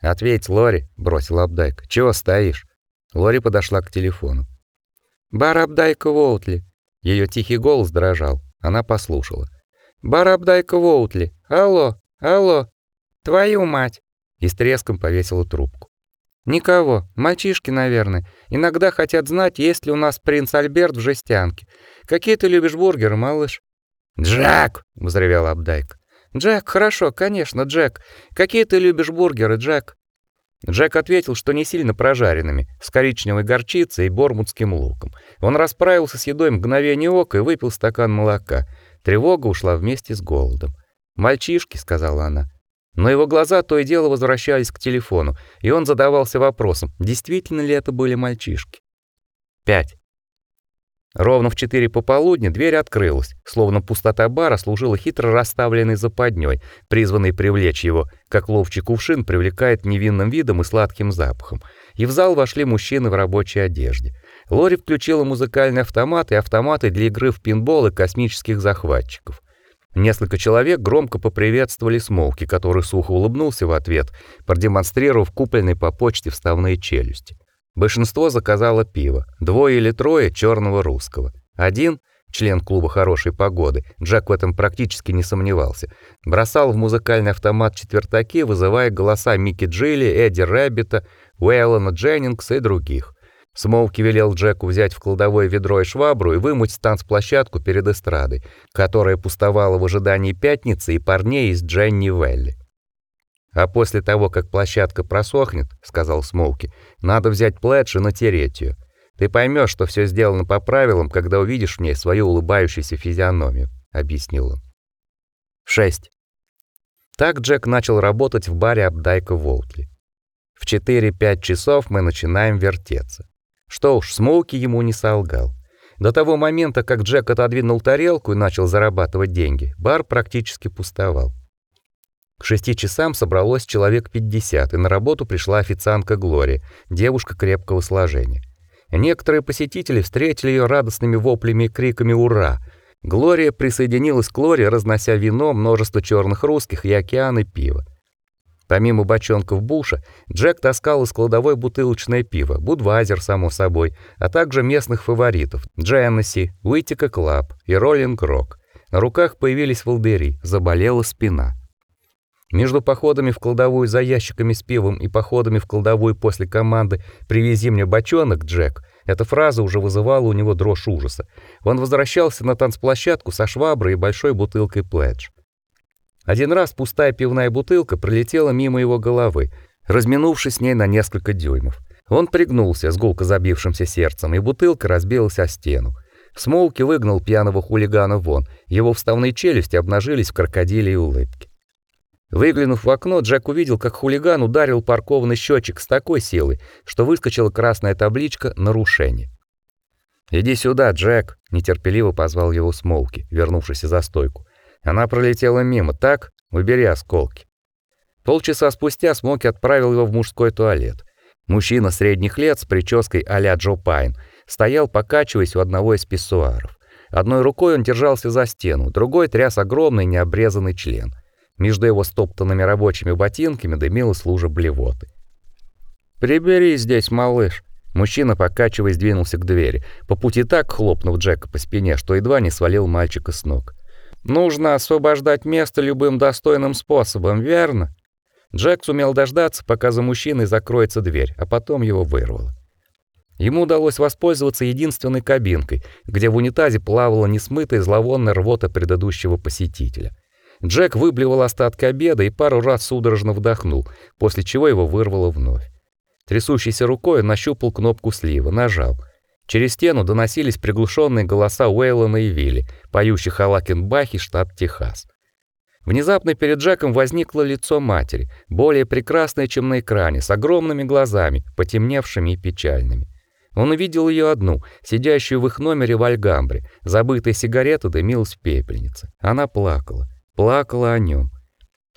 "Ответь, Лори", бросил Абдайк. "Чего стоишь?" Лори подошла к телефону. Барабдайка Воутли. Ее тихий голос дрожал. Она послушала. Барабдайка Воутли. Алло, алло. Твою мать. И с треском повесила трубку. Никого, мальчишки, наверное. Иногда хотят знать, есть ли у нас принц Альберт в жестянке. Какие ты любишь бургеры, малыш? Джек, взревел Абдайк. Джек, хорошо, конечно, Джек. Какие ты любишь бургеры, Джек? Джек ответил, что не сильно прожаренными, с коричневой горчицей и бормутским луком. Он расправился с едой мгновение ока и выпил стакан молока. Тревога ушла вместе с голодом. "Мальчишки", сказала она. Но его глаза то и дело возвращались к телефону, и он задавался вопросом: действительно ли это были мальчишки? 5. Ровно в четыре пополудни дверь открылась, словно пустота бара служила хитро расставленной западней, призванной привлечь его, как ловчий кувшин привлекает невинным видом и сладким запахом. И в зал вошли мужчины в рабочей одежде. Лори включила музыкальный автомат и автоматы для игры в пинбол и космических захватчиков. Несколько человек громко поприветствовали Смоуки, который сухо улыбнулся в ответ, продемонстрировав купленные по почте вставные челюсти. Большинство заказало пиво, двое или трое черного русского. Один, член клуба хорошей погоды, Джек в этом практически не сомневался, бросал в музыкальный автомат четвертаки, вызывая голоса Микки Джилли, Эдди Рэббита, Уэйлона Дженнингса и других. Смолки велел Джеку взять в кладовое ведро и швабру и вымыть танцплощадку перед эстрадой, которая пустовала в ожидании пятницы и парней из Дженни Велли. А после того, как площадка просохнет, сказал Смолки, надо взять пледж и натереть ее. Ты поймешь, что все сделано по правилам, когда увидишь в ней свою улыбающуюся физиономию, объяснил он. 6. Так Джек начал работать в баре Абдайка Волтли. В 4-5 часов мы начинаем вертеться. Что уж, Смолки ему не солгал. До того момента, как Джек отодвинул тарелку и начал зарабатывать деньги, бар практически пустовал. К шести часам собралось человек 50, и на работу пришла официантка Глория, девушка крепкого сложения. Некоторые посетители встретили ее радостными воплями и криками «Ура!». Глория присоединилась к Лоре, разнося вино, множество черных русских и океаны пива. Помимо бочонков Буша, Джек таскал из кладовой бутылочное пиво, Будвайзер, само собой, а также местных фаворитов Дженеси, Утика Клаб и Роллинг Рок. На руках появились волдыри, заболела спина. Между походами в кладовую за ящиками с пивом и походами в кладовую после команды «Привези мне бочонок, Джек», эта фраза уже вызывала у него дрожь ужаса. Он возвращался на танцплощадку со шваброй и большой бутылкой пледж. Один раз пустая пивная бутылка пролетела мимо его головы, разминувшись с ней на несколько дюймов. Он пригнулся с гулко забившимся сердцем, и бутылка разбилась о стену. Смолки выгнал пьяного хулигана вон, его вставные челюсти обнажились в крокодилей улыбке. Выглянув в окно, Джек увидел, как хулиган ударил паркованный счетчик с такой силой, что выскочила красная табличка «Нарушение». «Иди сюда, Джек», — нетерпеливо позвал его Смолки, вернувшись за стойку. Она пролетела мимо, так? Выбери осколки. Полчаса спустя Смолки отправил его в мужской туалет. Мужчина средних лет с прической а-ля Джо Пайн стоял, покачиваясь у одного из писсуаров. Одной рукой он держался за стену, другой тряс огромный необрезанный член — между его стоптанными рабочими ботинками дымилась лужа блевоты. «Прибери здесь, малыш!» Мужчина, покачиваясь, двинулся к двери, по пути так хлопнув Джека по спине, что едва не свалил мальчика с ног. «Нужно освобождать место любым достойным способом, верно?» Джек сумел дождаться, пока за мужчиной закроется дверь, а потом его вырвало. Ему удалось воспользоваться единственной кабинкой, где в унитазе плавала несмытая зловонная рвота предыдущего посетителя. Джек выблевал остатки обеда и пару раз судорожно вдохнул, после чего его вырвало вновь. Трясущейся рукой нащупал кнопку слива, нажал. Через стену доносились приглушенные голоса Уэйлона и Вилли, поющих о Лакенбахе, штат Техас. Внезапно перед Джеком возникло лицо матери, более прекрасное, чем на экране, с огромными глазами, потемневшими и печальными. Он увидел ее одну, сидящую в их номере в Альгамбре. Забытая сигарета дымилась в пепельнице. Она плакала, плакала о нем.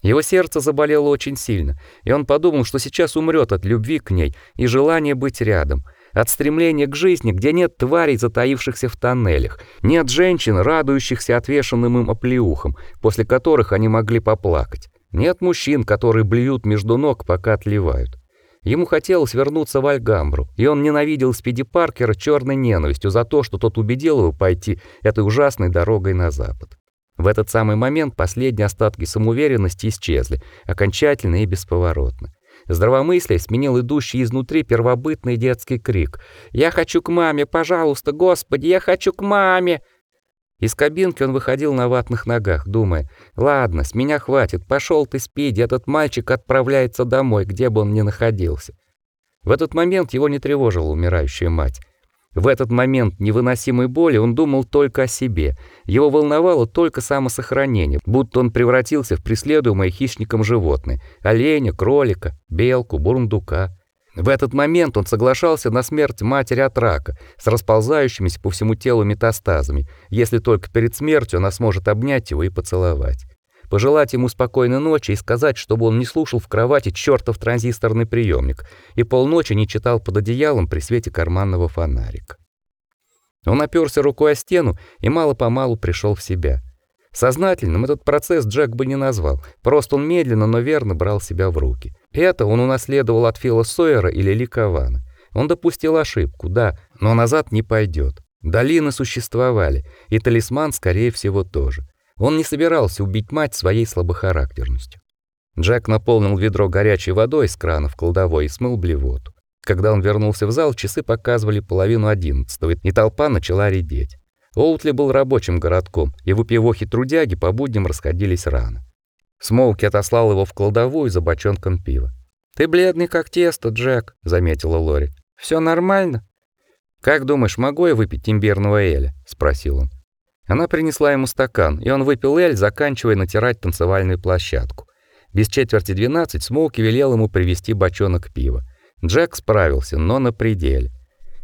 Его сердце заболело очень сильно, и он подумал, что сейчас умрет от любви к ней и желания быть рядом, от стремления к жизни, где нет тварей, затаившихся в тоннелях, нет женщин, радующихся отвешенным им оплеухам, после которых они могли поплакать, нет мужчин, которые блюют между ног, пока отливают. Ему хотелось вернуться в Альгамбру, и он ненавидел Спиди Паркера черной ненавистью за то, что тот убедил его пойти этой ужасной дорогой на запад. В этот самый момент последние остатки самоуверенности исчезли, окончательно и бесповоротно. Здравомыслие сменил идущий изнутри первобытный детский крик: "Я хочу к маме, пожалуйста, Господи, я хочу к маме!" Из кабинки он выходил на ватных ногах, думая: "Ладно, с меня хватит. пошел ты, Спиди, этот мальчик отправляется домой, где бы он ни находился". В этот момент его не тревожила умирающая мать. В этот момент невыносимой боли он думал только о себе. Его волновало только самосохранение, будто он превратился в преследуемое хищником животное: оленя, кролика, белку, бурундука. В этот момент он соглашался на смерть матери от рака с расползающимися по всему телу метастазами, если только перед смертью она сможет обнять его и поцеловать. Пожелать ему спокойной ночи и сказать, чтобы он не слушал в кровати чертов транзисторный приемник и полночи не читал под одеялом при свете карманного фонарика. Он оперся рукой о стену и мало-помалу пришел в себя. Сознательным этот процесс Джек бы не назвал, просто он медленно, но верно брал себя в руки. Это он унаследовал от Фила Сойера или Ликована. Он допустил ошибку, да, но назад не пойдет. Долины существовали, и талисман, скорее всего, тоже. Он не собирался убить мать своей слабохарактерностью. Джек наполнил ведро горячей водой из крана в кладовой и смыл блевоту. Когда он вернулся в зал, часы показывали половину одиннадцатого, и толпа начала редеть. Оутли был рабочим городком, и выпивохи трудяги по будням расходились рано. Смоуки отослал его в кладовую за бочонком пива. «Ты бледный как тесто, Джек», — заметила Лори. Все нормально?» «Как думаешь, могу я выпить имбирного эля?» — спросил он. Она принесла ему стакан, и он выпил эль, заканчивая натирать танцевальную площадку. Без четверти двенадцать Смоуки велел ему привезти бочонок пива. Джек справился, но на пределе.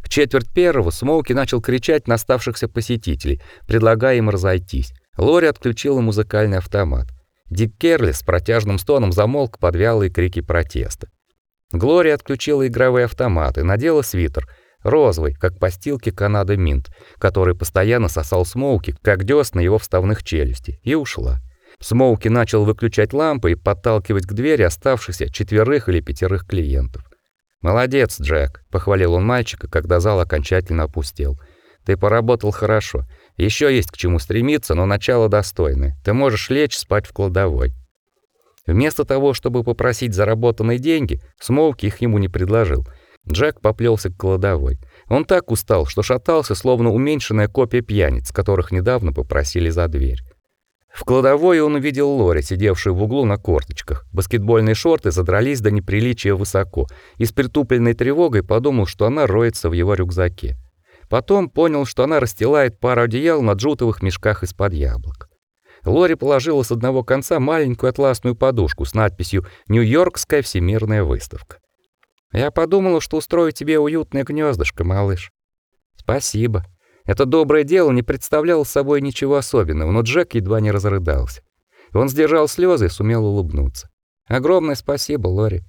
В четверть первого Смоуки начал кричать на оставшихся посетителей, предлагая им разойтись. Лори отключила музыкальный автомат. Дик Керли с протяжным стоном замолк под вялые крики протеста. Глория отключила игровые автоматы, надела свитер, розовый, как постилки Канады Минт, который постоянно сосал Смоуки, как дёсна его вставных челюстей, и ушла. Смоуки начал выключать лампы и подталкивать к двери оставшихся четверых или пятерых клиентов. «Молодец, Джек», — похвалил он мальчика, когда зал окончательно опустел. «Ты поработал хорошо. Еще есть к чему стремиться, но начало достойное. Ты можешь лечь спать в кладовой». Вместо того, чтобы попросить заработанные деньги, Смоуки их ему не предложил. Джек поплелся к кладовой. Он так устал, что шатался, словно уменьшенная копия пьяниц, которых недавно попросили за дверь. В кладовой он увидел Лори, сидевшую в углу на корточках. Баскетбольные шорты задрались до неприличия высоко, и с притупленной тревогой подумал, что она роется в его рюкзаке. Потом понял, что она расстилает пару одеял на джутовых мешках из-под яблок. Лори положила с одного конца маленькую атласную подушку с надписью «Нью-Йоркская всемирная выставка». «Я подумала, что устрою тебе уютное гнездышко, малыш». «Спасибо», это доброе дело не представляло собой ничего особенного, но Джек едва не разрыдался. Он сдержал слезы и сумел улыбнуться. Огромное спасибо, Лори.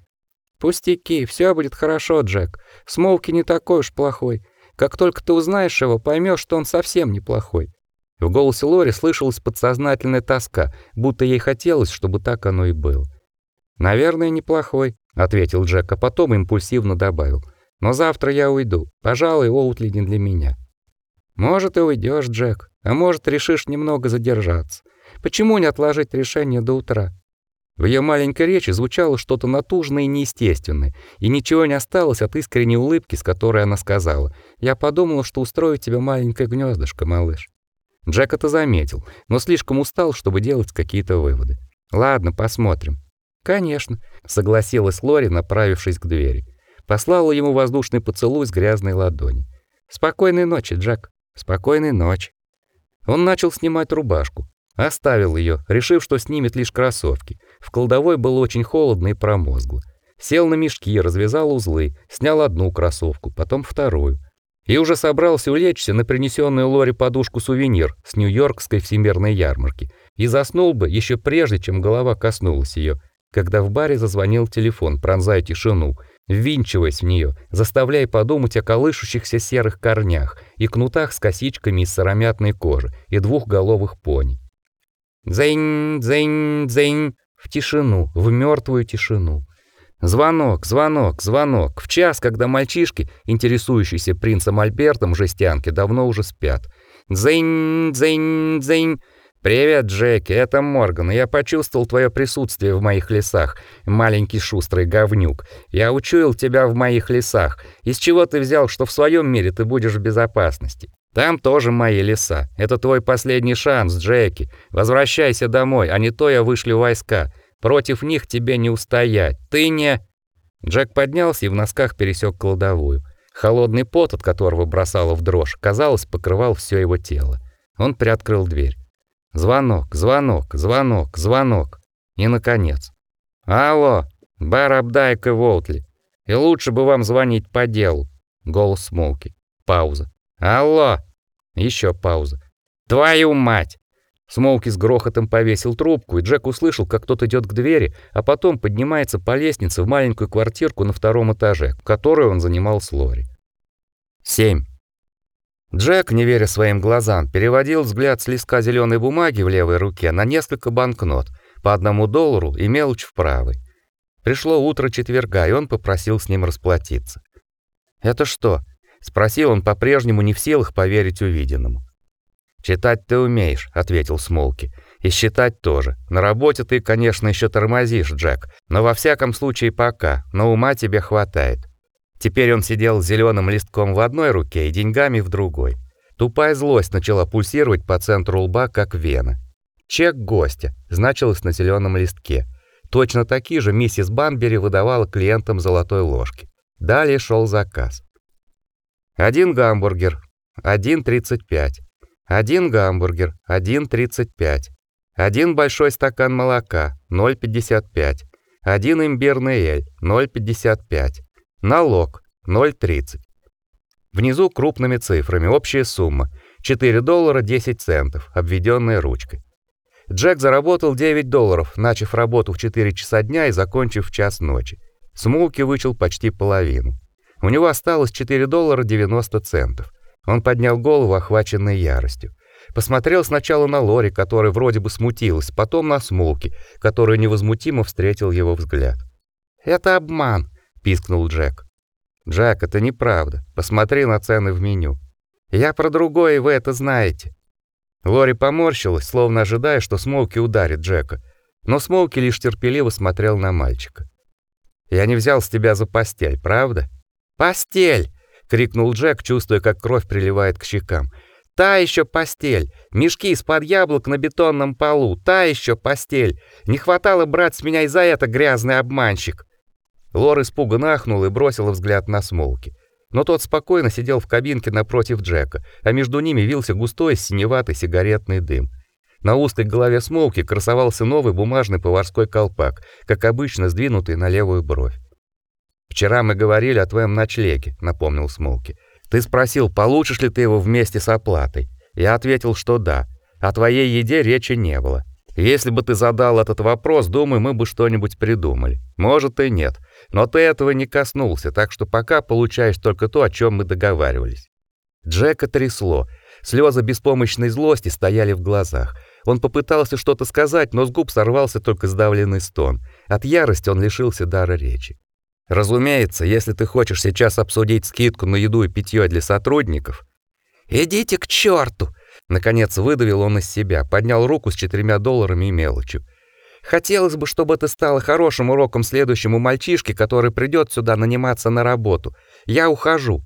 Пустяки, все будет хорошо, Джек. Смоуки не такой уж плохой. Как только ты узнаешь его, поймешь, что он совсем неплохой. В голосе Лори слышалась подсознательная тоска, будто ей хотелось, чтобы так оно и было. Наверное, неплохой, ответил Джек, а потом импульсивно добавил: "Но завтра я уйду. Пожалуй, Оутли не для меня". Может, и уйдешь, Джек, а может, решишь немного задержаться. Почему не отложить решение до утра? В ее маленькой речи звучало что-то натужное и неестественное, и ничего не осталось от искренней улыбки, с которой она сказала: "Я подумала, что устрою тебе маленькое гнездышко, малыш". Джек это заметил, но слишком устал, чтобы делать какие-то выводы. Ладно, посмотрим. Конечно, согласилась Лори, направившись к двери. Послала ему воздушный поцелуй с грязной ладони. Спокойной ночи, Джек. Спокойной ночи. Он начал снимать рубашку. Оставил ее, решив, что снимет лишь кроссовки. В кладовой было очень холодно и промозгло. Сел на мешки, развязал узлы, снял одну кроссовку, потом вторую. И уже собрался улечься на принесенную Лори подушку-сувенир с Нью-Йоркской всемирной ярмарки и заснул бы еще прежде, чем голова коснулась ее, когда в баре зазвонил телефон, пронзая тишину, ввинчиваясь в нее, заставляя подумать о колышущихся серых корнях и кнутах с косичками из сыромятной кожи и двухголовых пони. Дзынь, дзынь, дзынь, в тишину, в мертвую тишину. Звонок, звонок, звонок. В час, когда мальчишки, интересующиеся принцем Альбертом в жестянке, давно уже спят. Дзынь, дзынь, дзынь. Привет, Джеки, это Морган. Я почувствовал твое присутствие в моих лесах, маленький шустрый говнюк. Я учуял тебя в моих лесах. Из чего ты взял, что в своем мире ты будешь в безопасности? Там тоже мои леса. Это твой последний шанс, Джеки. Возвращайся домой, а не то я вышлю войска. Против них тебе не устоять. Ты не Джек поднялся и в носках пересек кладовую. Холодный пот, от которого бросало в дрожь, казалось, покрывал все его тело. Он приоткрыл дверь. Звонок, звонок, звонок, звонок. И наконец. Алло, бар Абдайк и Волтли. И лучше бы вам звонить по делу. Голос Смолки. Пауза. Алло. Еще пауза. Твою мать. Смолки с грохотом повесил трубку, и Джек услышал, как кто-то идет к двери, а потом поднимается по лестнице в маленькую квартирку на втором этаже, которую он занимал с Лори. 7. Джек, не веря своим глазам, переводил взгляд с листка зеленой бумаги в левой руке на несколько банкнот, по одному доллару и мелочь в правой. Пришло утро четверга, и он попросил с ним расплатиться. "Это что?" спросил он, по-прежнему не в силах поверить увиденному. "Читать ты умеешь", ответил Смолки. "И считать тоже. На работе ты, конечно, еще тормозишь, Джек, но во всяком случае пока, но ума тебе хватает. Теперь он сидел зеленым листком в одной руке и деньгами в другой. Тупая злость начала пульсировать по центру лба, как вена. Чек гостя значилось на зеленом листке. Точно такие же миссис Банбери выдавала клиентам золотой ложки. Далее шел заказ. Один гамбургер 1.35. Один гамбургер 1.35. Один большой стакан молока 0.55. Один имбирный эль 0.55. Налог 0.30. Внизу крупными цифрами общая сумма 4 доллара 10 центов, обведенная ручкой. Джек заработал 9 долларов, начав работу в 4 часа дня и закончив в час ночи. Смулки вычел почти половину. У него осталось 4 доллара 90 центов. Он поднял голову, охваченный яростью. Посмотрел сначала на Лори, которая вроде бы смутилась, потом на Смулки, который невозмутимо встретил его взгляд. "Это обман", пискнул Джек. Джек, это неправда. Посмотри на цены в меню. Я про другое, вы это знаете. Лори поморщилась, словно ожидая, что Смоуки ударит Джека, но Смоуки лишь терпеливо смотрел на мальчика. Я не взял с тебя за постель, правда? Постель, крикнул Джек, чувствуя, как кровь приливает к щекам. Та еще постель, мешки из-под яблок на бетонном полу, та еще постель. Не хватало брать с меня и за это грязный обманщик. Лор испуганно ахнул и бросил взгляд на Смолки. Но тот спокойно сидел в кабинке напротив Джека, а между ними вился густой синеватый сигаретный дым. На узкой голове Смолки красовался новый бумажный поварской колпак, как обычно сдвинутый на левую бровь. «Вчера мы говорили о твоем ночлеге», — напомнил Смолки. «Ты спросил, получишь ли ты его вместе с оплатой. Я ответил, что да. О твоей еде речи не было. Если бы ты задал этот вопрос, думаю, мы бы что-нибудь придумали. Может и нет. Но ты этого не коснулся, так что пока получаешь только то, о чем мы договаривались. Джека трясло. Слезы беспомощной злости стояли в глазах. Он попытался что-то сказать, но с губ сорвался только сдавленный стон. От ярости он лишился дара речи. Разумеется, если ты хочешь сейчас обсудить скидку на еду и питье для сотрудников, идите к черту! Наконец выдавил он из себя, поднял руку с четырьмя долларами и мелочью. Хотелось бы, чтобы это стало хорошим уроком следующему мальчишке, который придет сюда наниматься на работу. Я ухожу.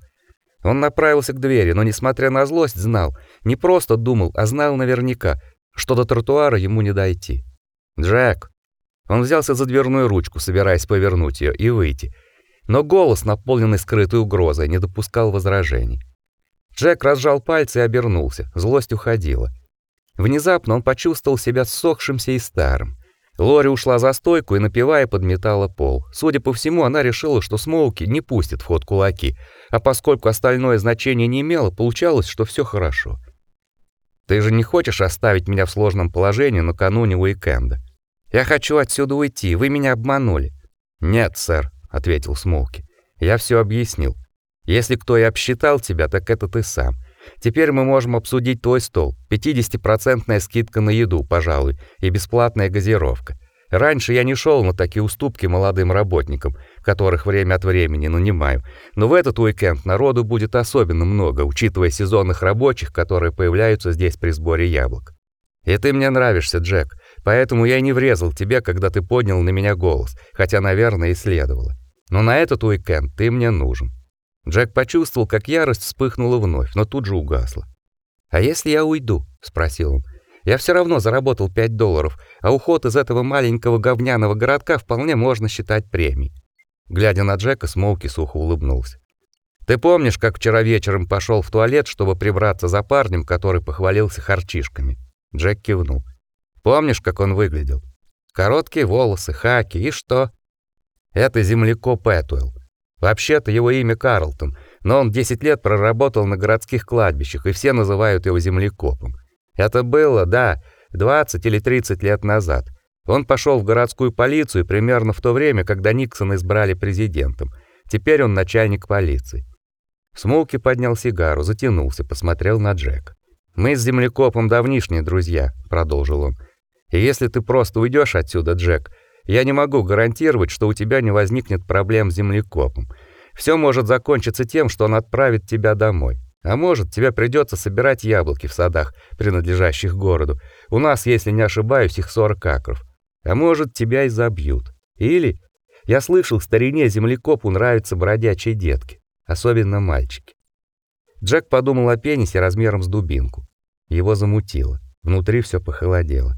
Он направился к двери, но несмотря на злость, знал, не просто думал, а знал наверняка, что до тротуара ему не дойти. Джек. Он взялся за дверную ручку, собираясь повернуть ее и выйти. Но голос, наполненный скрытой угрозой, не допускал возражений. Джек разжал пальцы и обернулся. Злость уходила. Внезапно он почувствовал себя ссохшимся и старым. Лори ушла за стойку и напевая подметала пол. Судя по всему, она решила, что Смоуки не пустит в ход кулаки, а поскольку остальное значение не имело, получалось, что все хорошо. Ты же не хочешь оставить меня в сложном положении накануне уикенда? Я хочу отсюда уйти, вы меня обманули. Нет, сэр, ответил Смоуки. Я все объяснил. Если кто и обсчитал тебя, так это ты сам. Теперь мы можем обсудить твой стол. 50% скидка на еду, пожалуй, и бесплатная газировка. Раньше я не шел на такие уступки молодым работникам, которых время от времени нанимаю. Но в этот уикенд народу будет особенно много, учитывая сезонных рабочих, которые появляются здесь при сборе яблок. И ты мне нравишься, Джек. Поэтому я и не врезал тебе, когда ты поднял на меня голос, хотя, наверное, и следовало. Но на этот уикенд ты мне нужен. Джек почувствовал, как ярость вспыхнула вновь, но тут же угасла. «А если я уйду?» — спросил он. «Я все равно заработал 5 долларов, а уход из этого маленького говняного городка вполне можно считать премией». Глядя на Джека, Смоуки сухо улыбнулся. «Ты помнишь, как вчера вечером пошел в туалет, чтобы прибраться за парнем, который похвалился харчишками?» Джек кивнул. «Помнишь, как он выглядел? Короткие волосы, хаки и что?» «Это землекоп Этуэлл. Вообще-то его имя Карлтон, но он 10 лет проработал на городских кладбищах, и все называют его землекопом. Это было, да, 20 или 30 лет назад. Он пошел в городскую полицию примерно в то время, когда Никсона избрали президентом. Теперь он начальник полиции. Смолки поднял сигару, затянулся, посмотрел на Джек. Мы с землекопом давнишние друзья, продолжил он. И если ты просто уйдешь отсюда, Джек, я не могу гарантировать, что у тебя не возникнет проблем с землекопом. Все может закончиться тем, что он отправит тебя домой. А может, тебе придется собирать яблоки в садах, принадлежащих городу. У нас, если не ошибаюсь, их 40 акров. А может, тебя и забьют. Или я слышал, старине землекопу нравятся бродячие детки, особенно мальчики. Джек подумал о пенисе размером с дубинку. Его замутило. Внутри все похолодело.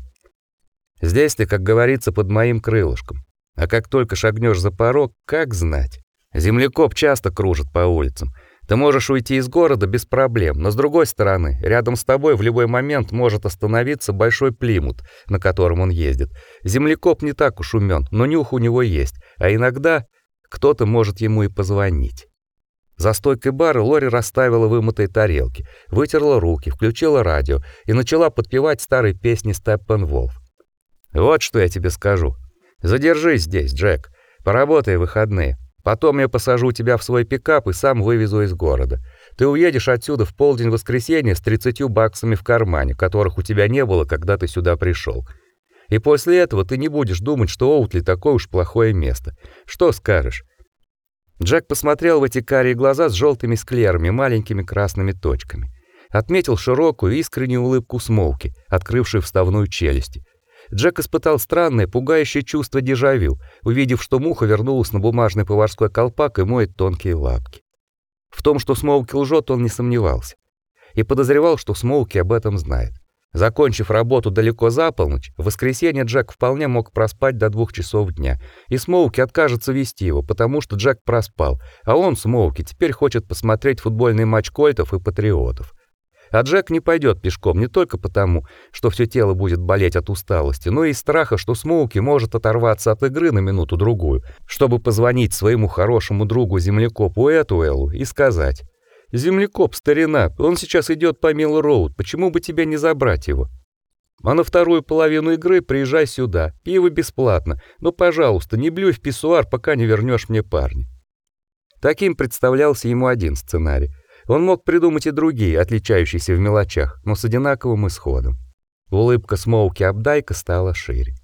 Здесь ты, как говорится, под моим крылышком. А как только шагнешь за порог, как знать. Землекоп часто кружит по улицам. Ты можешь уйти из города без проблем, но с другой стороны, рядом с тобой в любой момент может остановиться большой плимут, на котором он ездит. Землекоп не так уж умен, но нюх у него есть, а иногда кто-то может ему и позвонить. За стойкой бара Лори расставила вымытые тарелки, вытерла руки, включила радио и начала подпевать старые песни Степпенволф. Вот что я тебе скажу. Задержись здесь, Джек. Поработай выходные. Потом я посажу тебя в свой пикап и сам вывезу из города. Ты уедешь отсюда в полдень воскресенья с 30 баксами в кармане, которых у тебя не было, когда ты сюда пришел. И после этого ты не будешь думать, что Оутли такое уж плохое место. Что скажешь? Джек посмотрел в эти карие глаза с желтыми склерами, маленькими красными точками. Отметил широкую искреннюю улыбку Смолки, открывшую вставную челюсть, Джек испытал странное, пугающее чувство дежавю, увидев, что муха вернулась на бумажный поварской колпак и моет тонкие лапки. В том, что Смоуки лжет, он не сомневался. И подозревал, что Смоуки об этом знает. Закончив работу далеко за полночь, в воскресенье Джек вполне мог проспать до двух часов дня, и Смоуки откажется вести его, потому что Джек проспал, а он, Смоуки, теперь хочет посмотреть футбольный матч Кольтов и Патриотов. А Джек не пойдет пешком не только потому, что все тело будет болеть от усталости, но и из страха, что Смоуки может оторваться от игры на минуту-другую, чтобы позвонить своему хорошему другу землекопу Этуэлу и сказать «Землекоп, старина, он сейчас идет по Милл-Роуд, почему бы тебе не забрать его?» А на вторую половину игры приезжай сюда, пиво бесплатно, но, пожалуйста, не блюй в писсуар, пока не вернешь мне парня. Таким представлялся ему один сценарий — он мог придумать и другие, отличающиеся в мелочах, но с одинаковым исходом. Улыбка Смоуки Абдайка стала шире.